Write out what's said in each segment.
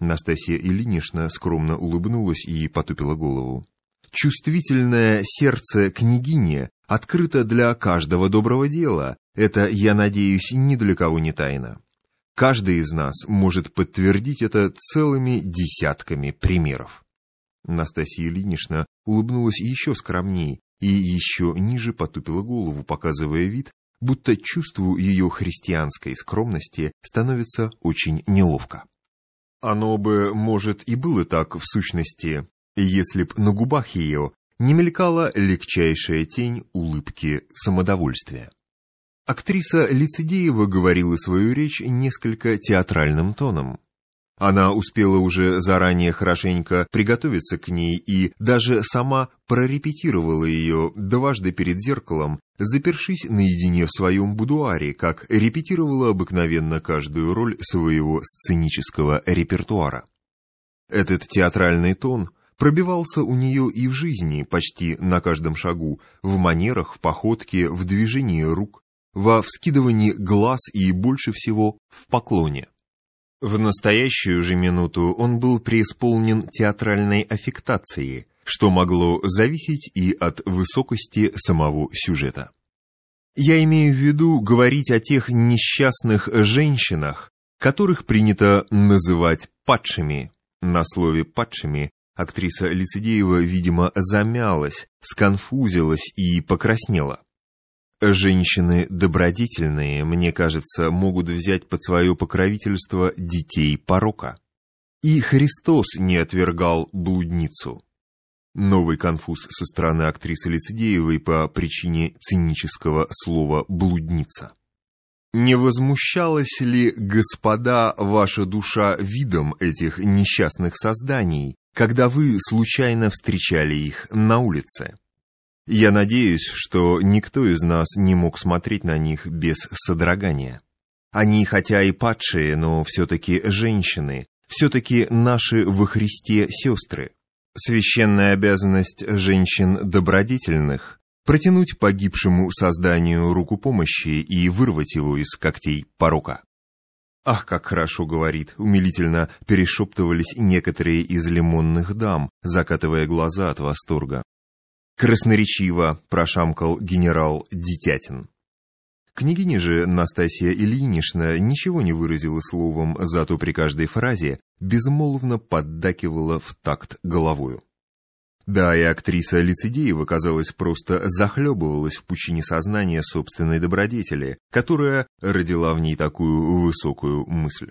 Настасья Ильинична скромно улыбнулась и потупила голову. Чувствительное сердце княгини открыто для каждого доброго дела. Это, я надеюсь, ни для кого не тайна. Каждый из нас может подтвердить это целыми десятками примеров. Настасья Ильинична улыбнулась еще скромней и еще ниже потупила голову, показывая вид, будто чувству ее христианской скромности становится очень неловко. Оно бы, может, и было так в сущности, если б на губах ее не мелькала легчайшая тень улыбки самодовольствия. Актриса Лицедеева говорила свою речь несколько театральным тоном. Она успела уже заранее хорошенько приготовиться к ней и даже сама прорепетировала ее дважды перед зеркалом, запершись наедине в своем будуаре, как репетировала обыкновенно каждую роль своего сценического репертуара. Этот театральный тон пробивался у нее и в жизни почти на каждом шагу, в манерах, в походке, в движении рук, во вскидывании глаз и больше всего в поклоне. В настоящую же минуту он был преисполнен театральной аффектацией, что могло зависеть и от высокости самого сюжета. Я имею в виду говорить о тех несчастных женщинах, которых принято называть падшими. На слове «падшими» актриса Лицедеева, видимо, замялась, сконфузилась и покраснела. Женщины добродетельные, мне кажется, могут взять под свое покровительство детей порока. И Христос не отвергал блудницу. Новый конфуз со стороны актрисы Лицедеевой по причине цинического слова «блудница». Не возмущалась ли, господа, ваша душа видом этих несчастных созданий, когда вы случайно встречали их на улице? Я надеюсь, что никто из нас не мог смотреть на них без содрогания. Они, хотя и падшие, но все-таки женщины, все-таки наши во Христе сестры. Священная обязанность женщин добродетельных – протянуть погибшему созданию руку помощи и вырвать его из когтей порока. Ах, как хорошо говорит, умилительно перешептывались некоторые из лимонных дам, закатывая глаза от восторга. Красноречиво прошамкал генерал Дитятин. Княгиня же Настасья Ильинична ничего не выразила словом, зато при каждой фразе безмолвно поддакивала в такт головою. Да, и актриса Лицедеева, казалось, просто захлебывалась в пучине сознания собственной добродетели, которая родила в ней такую высокую мысль.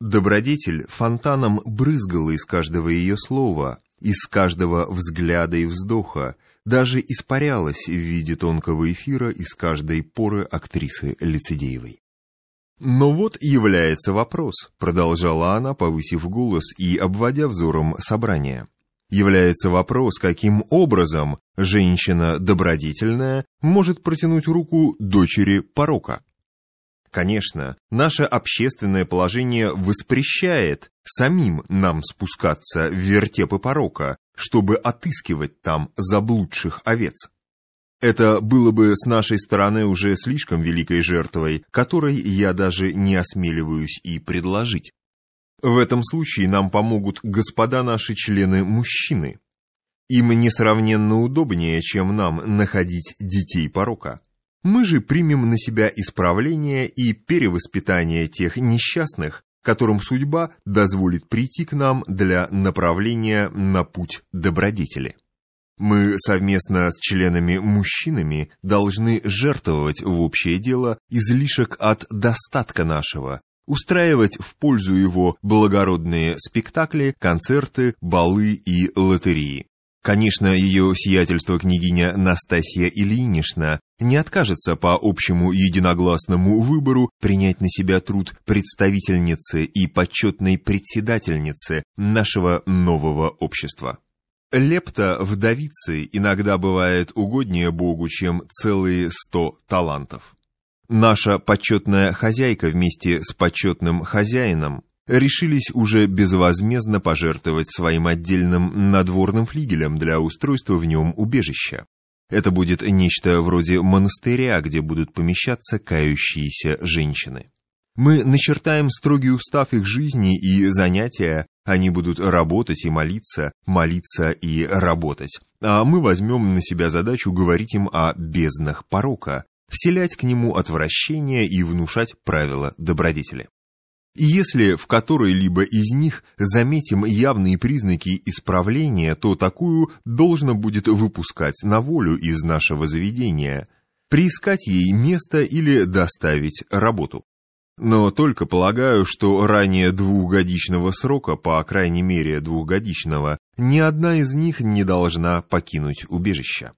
Добродетель фонтаном брызгала из каждого ее слова, из каждого взгляда и вздоха, даже испарялась в виде тонкого эфира из каждой поры актрисы Лицедеевой. «Но вот является вопрос», — продолжала она, повысив голос и обводя взором собрание. «Является вопрос, каким образом женщина добродетельная может протянуть руку дочери порока». Конечно, наше общественное положение воспрещает самим нам спускаться в вертепы порока, чтобы отыскивать там заблудших овец. Это было бы с нашей стороны уже слишком великой жертвой, которой я даже не осмеливаюсь и предложить. В этом случае нам помогут господа наши члены-мужчины. Им несравненно удобнее, чем нам находить детей порока. Мы же примем на себя исправление и перевоспитание тех несчастных, которым судьба дозволит прийти к нам для направления на путь добродетели. Мы совместно с членами-мужчинами должны жертвовать в общее дело излишек от достатка нашего, устраивать в пользу его благородные спектакли, концерты, балы и лотереи. Конечно, ее сиятельство княгиня Настасья Ильинична не откажется по общему единогласному выбору принять на себя труд представительницы и почетной председательницы нашего нового общества. Лепта вдовицы иногда бывает угоднее Богу, чем целые сто талантов. Наша почетная хозяйка вместе с почетным хозяином решились уже безвозмездно пожертвовать своим отдельным надворным флигелем для устройства в нем убежища. Это будет нечто вроде монастыря, где будут помещаться кающиеся женщины. Мы начертаем строгий устав их жизни и занятия, они будут работать и молиться, молиться и работать. А мы возьмем на себя задачу говорить им о безднах порока, вселять к нему отвращение и внушать правила добродетели. Если в которой-либо из них заметим явные признаки исправления, то такую должно будет выпускать на волю из нашего заведения, приискать ей место или доставить работу. Но только полагаю, что ранее двухгодичного срока, по крайней мере двухгодичного, ни одна из них не должна покинуть убежище.